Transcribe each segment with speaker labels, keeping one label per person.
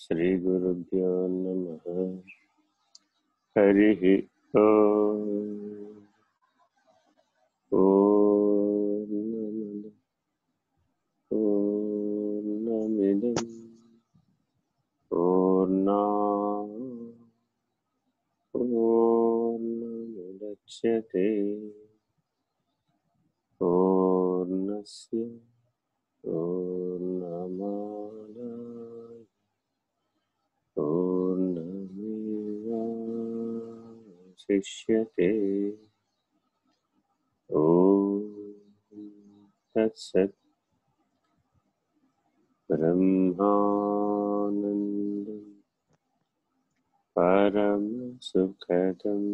Speaker 1: श्रीगुरुभ्यो नमः। हरिः ओम्। पूर्णमद पूर्णा पूर्णमुदच्यते पूर्णस्य शिष्यते। ॐ तत्सत्। ब्रह्मानन्दं परं सुखदम्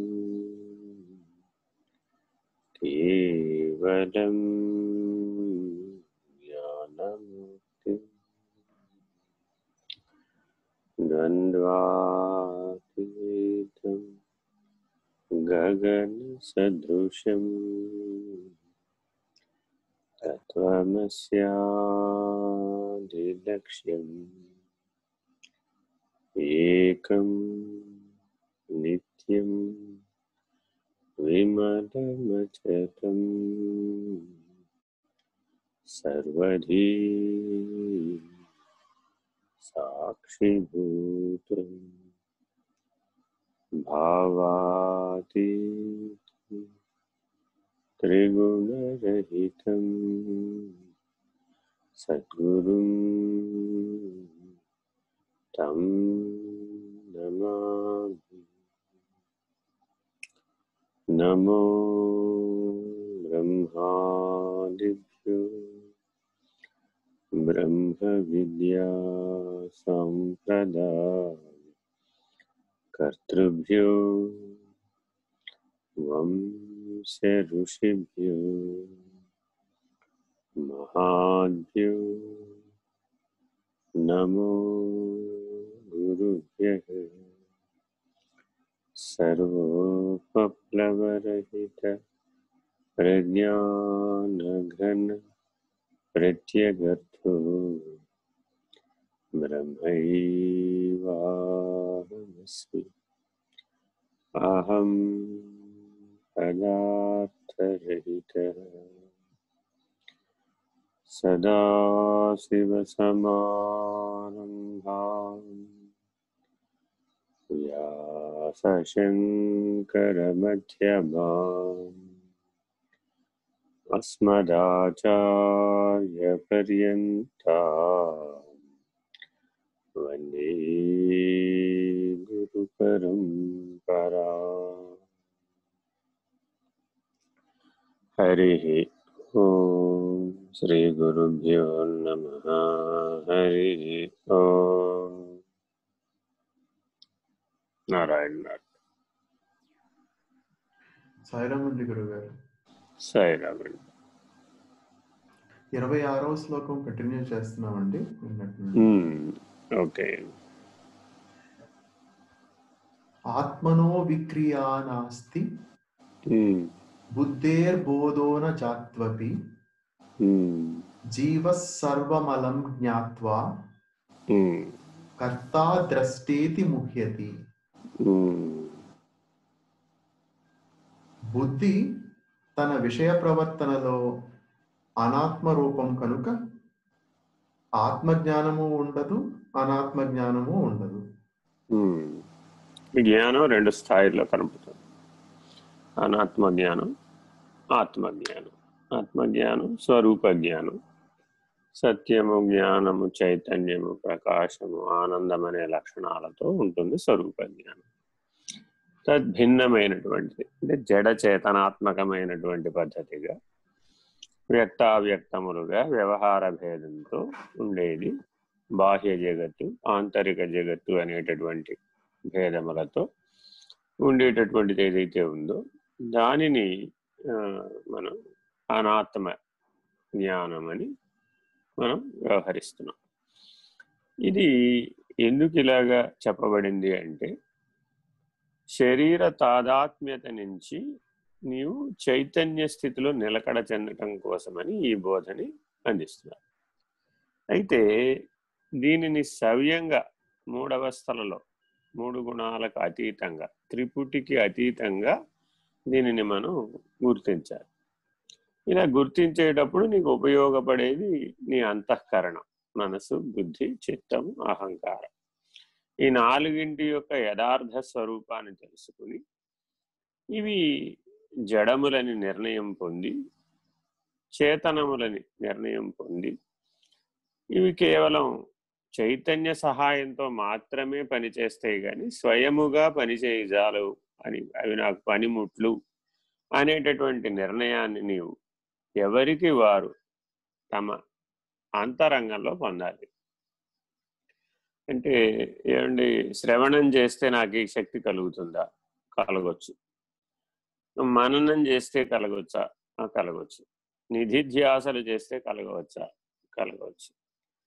Speaker 1: केवलम् गगनसदृशम्। तत्त्वमस्यादिलक्ष्यम्। एकं नित्यं विमलमचतम्। सर्वधी साक्षिभूतम्। भावातीतं त्रिगुणरहितं सद्गुरुं तं नमामि। नमो ब्रह्मादिभ्यो ब्रह्मविद्या सम्प्रदाय कर्तृभ्यो वंश ऋषिभ्यो महाभ्यो नमो गुरुभ्यः। सर्वोपप्लवरहित प्रज्ञानघन प्रत्यगर्थो। ब्रह्मैवाहमस्मि अहं पदार्थरहितः। सदाशिवसमारम्भाम् व्यासशङ्करमध्यमाम् अस्मदाचार्यपर्यन्ता हरिः ॐ श्रीगुरुभ्यो नमः हरिः ॐ నారాయణ నారాయణ
Speaker 2: సాయిరామండి గురువు గారు
Speaker 1: సాయిరామండి
Speaker 2: ఇరవై ఆరవ శ్లోకం కంటిన్యూ చేస్తున్నామండి నిన్నటి నుండి.
Speaker 1: మ్మ్. ఓకే
Speaker 2: ఆత్మనో విక్రియా నాస్తి
Speaker 1: మ్మ్.
Speaker 2: బుద్ధేర్బోధోన జాత్వపి
Speaker 1: మ్మ్.
Speaker 2: జీవ సర్వమలం జ్ఞాత్వా
Speaker 1: మ్మ్.
Speaker 2: కర్తా ద్రష్టేతి ముహ్యతి
Speaker 1: మ్మ్.
Speaker 2: బుద్ధి తన విషయ ప్రవర్తనలో అనాత్మ రూపం కనుక ఆత్మజ్ఞానము ఉండదు అనాత్మ జ్ఞానము ఉండదు
Speaker 1: జ్ఞానం రెండు స్థాయిల్లో కనపడుతుంది అనాత్మ జ్ఞానం ఆత్మజ్ఞానం ఆత్మజ్ఞానం స్వరూప జ్ఞానం సత్యము జ్ఞానము చైతన్యము ప్రకాశము ఆనందం అనే లక్షణాలతో ఉంటుంది స్వరూప జ్ఞానం తద్భిన్నమైనటువంటిది అంటే జడ చేతనాత్మకమైనటువంటి పద్ధతిగా వ్యక్తావ్యక్తములుగా వ్యవహార భేదంతో ఉండేది బాహ్య జగత్తు ఆంతరిక జగత్తు అనేటటువంటి భేదములతో ఉండేటటువంటిది ఏదైతే ఉందో దానిని మనం అనాత్మ జ్ఞానం అని మనం వ్యవహరిస్తున్నాం. ఇది ఎందుకు ఇలాగా చెప్పబడింది అంటే శరీర తాదాత్మ్యత నుంచి నీవు చైతన్య స్థితిలో నిలకడ చెందటం కోసమని ఈ బోధని అందిస్తున్నారు. అయితే దీనిని సవ్యంగా మూడవస్థలలో మూడు గుణాలకు అతీతంగా త్రిపుటికి అతీతంగా దీనిని మనం గుర్తించాలి. ఇలా గుర్తించేటప్పుడు నీకు ఉపయోగపడేది నీ అంతఃకరణం. మనసు బుద్ధి చిత్తం అహంకారం. ఈ నాలుగింటి యొక్క యథార్థ స్వరూపాన్ని తెలుసుకుని ఇవి జడములని నిర్ణయం పొంది చేతనములని నిర్ణయం పొంది ఇవి కేవలం చైతన్య సహాయంతో మాత్రమే పనిచేస్తాయి కానీ స్వయముగా పనిచేయజాలవు. అని అవి నాకు పనిముట్లు అనేటటువంటి నిర్ణయాన్ని నీవు ఎవరికి వారు తమ అంతరంగంలో పొందాలి. అంటే ఏమండి శ్రవణం చేస్తే నాకు ఈ శక్తి కలుగుతుందా? కలగొచ్చు. మననం చేస్తే కలగొచ్చా? ఆ, కలగవచ్చు నిధిధ్యాసలు చేస్తే కలగవచ్చా? కలగవచ్చు